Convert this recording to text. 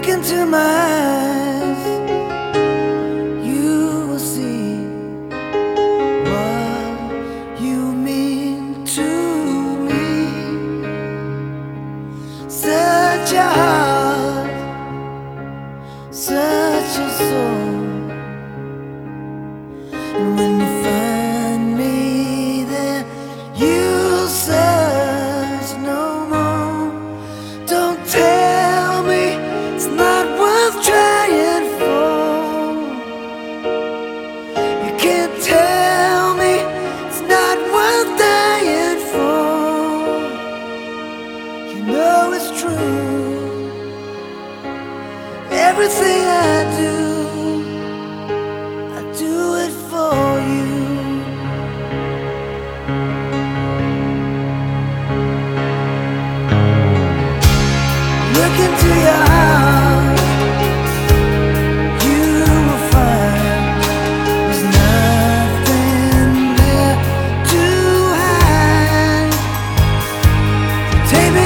look into my eyes, you will see what you mean to me. Search a heart. Such Take